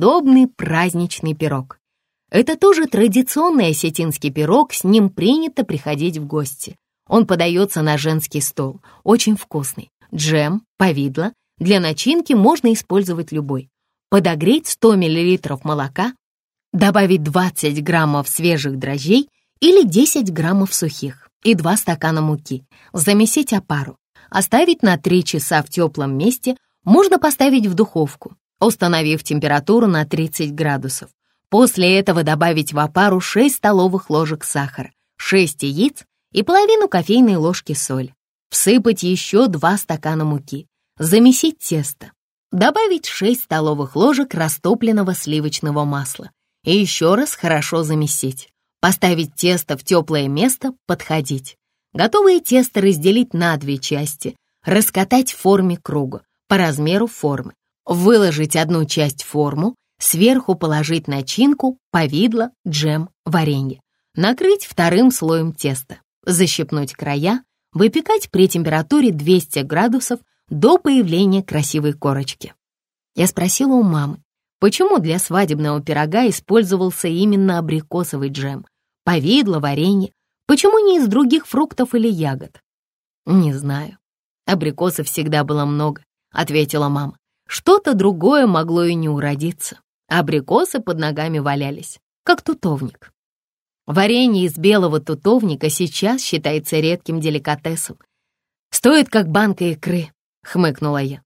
сдобный праздничный пирог. Это тоже традиционный осетинский пирог, с ним принято приходить в гости. Он подается на женский стол, очень вкусный. Джем, повидло, для начинки можно использовать любой. Подогреть 100 мл молока, добавить 20 граммов свежих дрожжей или 10 граммов сухих и 2 стакана муки. Замесить опару. Оставить на 3 часа в теплом месте, можно поставить в духовку, установив температуру на 30 градусов. После этого добавить в опару 6 столовых ложек сахара, 6 яиц и половину кофейной ложки соли. Всыпать еще 2 стакана муки. Замесить тесто. Добавить 6 столовых ложек растопленного сливочного масла. И еще раз хорошо замесить. Поставить тесто в теплое место, подходить. Готовое тесто разделить на две части, раскатать в форме круга, по размеру формы. Выложить одну часть форму, Сверху положить начинку, повидло, джем, варенье. Накрыть вторым слоем теста. Защипнуть края, выпекать при температуре 200 градусов до появления красивой корочки. Я спросила у мамы, почему для свадебного пирога использовался именно абрикосовый джем, повидло, варенье, почему не из других фруктов или ягод? Не знаю. Абрикосов всегда было много, ответила мама. Что-то другое могло и не уродиться. Абрикосы под ногами валялись, как тутовник. Варенье из белого тутовника сейчас считается редким деликатесом. Стоит как банка икры, хмыкнула я.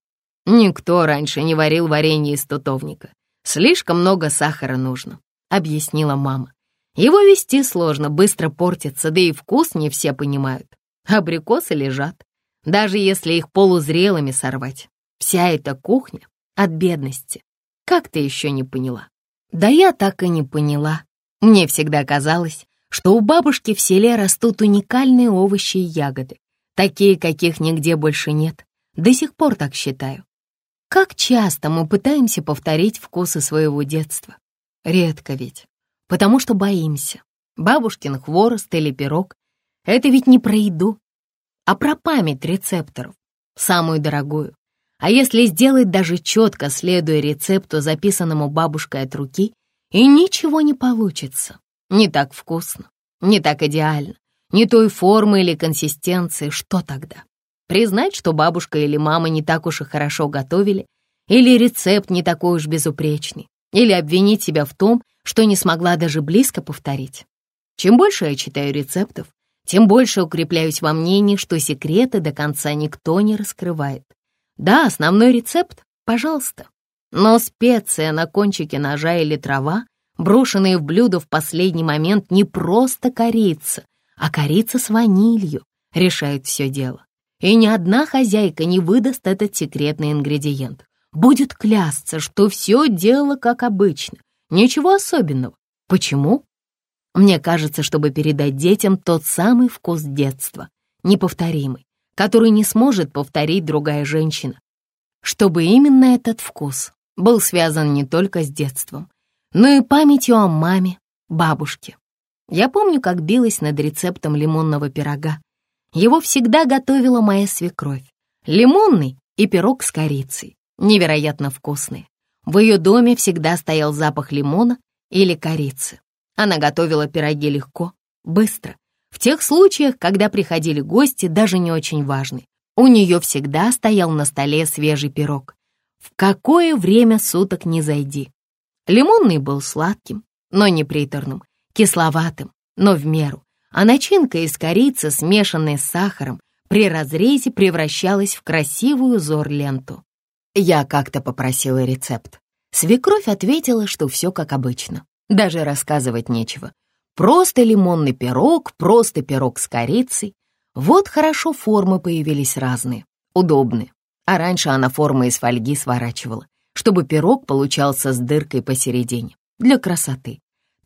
Никто раньше не варил варенье из тутовника. Слишком много сахара нужно, объяснила мама. Его вести сложно, быстро портится, да и вкус не все понимают. Абрикосы лежат, даже если их полузрелыми сорвать. Вся эта кухня от бедности. Как ты еще не поняла? Да я так и не поняла. Мне всегда казалось, что у бабушки в селе растут уникальные овощи и ягоды, такие, каких нигде больше нет. До сих пор так считаю. Как часто мы пытаемся повторить вкусы своего детства? Редко ведь, потому что боимся. Бабушкин хворост или пирог — это ведь не про еду, а про память рецепторов, самую дорогую. А если сделать даже четко, следуя рецепту, записанному бабушкой от руки, и ничего не получится. Не так вкусно, не так идеально, не той формы или консистенции, что тогда? Признать, что бабушка или мама не так уж и хорошо готовили, или рецепт не такой уж безупречный, или обвинить себя в том, что не смогла даже близко повторить. Чем больше я читаю рецептов, тем больше укрепляюсь во мнении, что секреты до конца никто не раскрывает. Да, основной рецепт, пожалуйста. Но специя на кончике ножа или трава, брошенные в блюдо в последний момент, не просто корица, а корица с ванилью, решает все дело. И ни одна хозяйка не выдаст этот секретный ингредиент. Будет клясться, что все дело как обычно, ничего особенного. Почему? Мне кажется, чтобы передать детям тот самый вкус детства, неповторимый, который не сможет повторить другая женщина. Чтобы именно этот вкус был связан не только с детством, но и памятью о маме, бабушке. Я помню, как билась над рецептом лимонного пирога. Его всегда готовила моя свекровь. Лимонный и пирог с корицей. Невероятно вкусные. В ее доме всегда стоял запах лимона или корицы. Она готовила пироги легко, быстро в тех случаях, когда приходили гости, даже не очень важный, у нее всегда стоял на столе свежий пирог. В какое время суток не зайди. Лимонный был сладким, но не приторным, кисловатым, но в меру, а начинка из корицы, смешанная с сахаром, при разрезе превращалась в красивую узор-ленту. Я как-то попросила рецепт. Свекровь ответила, что все как обычно. Даже рассказывать нечего. Просто лимонный пирог, просто пирог с корицей. Вот хорошо формы появились разные, удобные. А раньше она формы из фольги сворачивала, чтобы пирог получался с дыркой посередине, для красоты.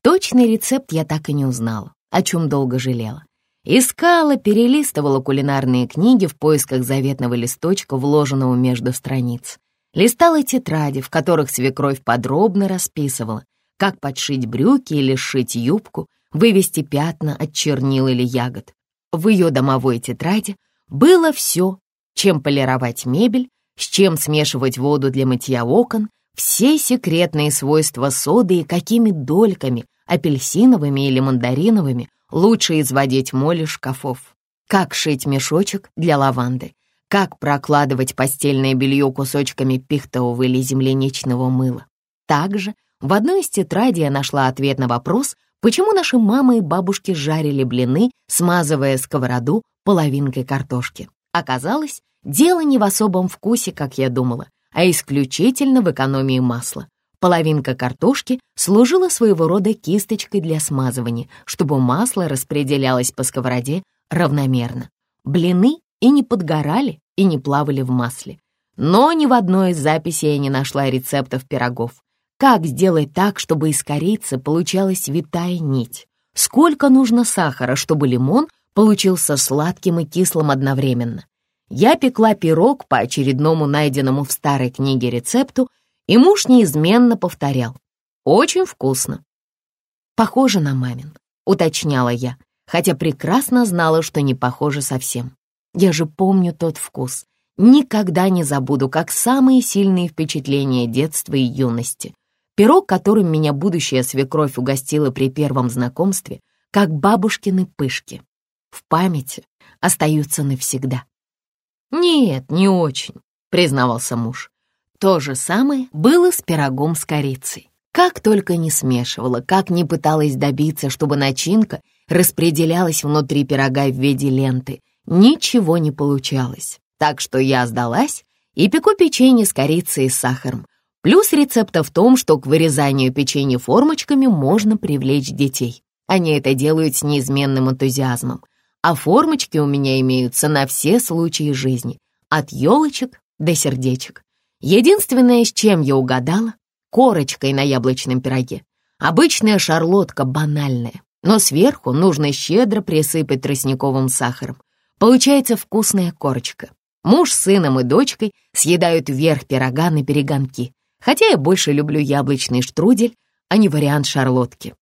Точный рецепт я так и не узнала, о чем долго жалела. Искала, перелистывала кулинарные книги в поисках заветного листочка, вложенного между страниц. Листала тетради, в которых свекровь подробно расписывала, как подшить брюки или сшить юбку, вывести пятна от чернил или ягод. В ее домовой тетради было все, чем полировать мебель, с чем смешивать воду для мытья окон, все секретные свойства соды и какими дольками, апельсиновыми или мандариновыми, лучше изводить моли шкафов. Как шить мешочек для лаванды, как прокладывать постельное белье кусочками пихтового или земляничного мыла. Также в одной из тетрадей я нашла ответ на вопрос, почему наши мамы и бабушки жарили блины, смазывая сковороду половинкой картошки. Оказалось, дело не в особом вкусе, как я думала, а исключительно в экономии масла. Половинка картошки служила своего рода кисточкой для смазывания, чтобы масло распределялось по сковороде равномерно. Блины и не подгорали, и не плавали в масле. Но ни в одной из записей я не нашла рецептов пирогов. Как сделать так, чтобы из корицы получалась витая нить? Сколько нужно сахара, чтобы лимон получился сладким и кислым одновременно? Я пекла пирог по очередному найденному в старой книге рецепту, и муж неизменно повторял. «Очень вкусно». «Похоже на мамин», — уточняла я, хотя прекрасно знала, что не похоже совсем. Я же помню тот вкус. Никогда не забуду, как самые сильные впечатления детства и юности. Пирог, которым меня будущая свекровь угостила при первом знакомстве, как бабушкины пышки. В памяти остаются навсегда. «Нет, не очень», — признавался муж. То же самое было с пирогом с корицей. Как только не смешивала, как не пыталась добиться, чтобы начинка распределялась внутри пирога в виде ленты, ничего не получалось. Так что я сдалась и пеку печенье с корицей и сахаром, Плюс рецепта в том, что к вырезанию печенья формочками можно привлечь детей. Они это делают с неизменным энтузиазмом. А формочки у меня имеются на все случаи жизни, от елочек до сердечек. Единственное, с чем я угадала, корочкой на яблочном пироге. Обычная шарлотка банальная, но сверху нужно щедро присыпать тростниковым сахаром. Получается вкусная корочка. Муж с сыном и дочкой съедают верх пирога на перегонки, хотя я больше люблю яблочный штрудель, а не вариант шарлотки.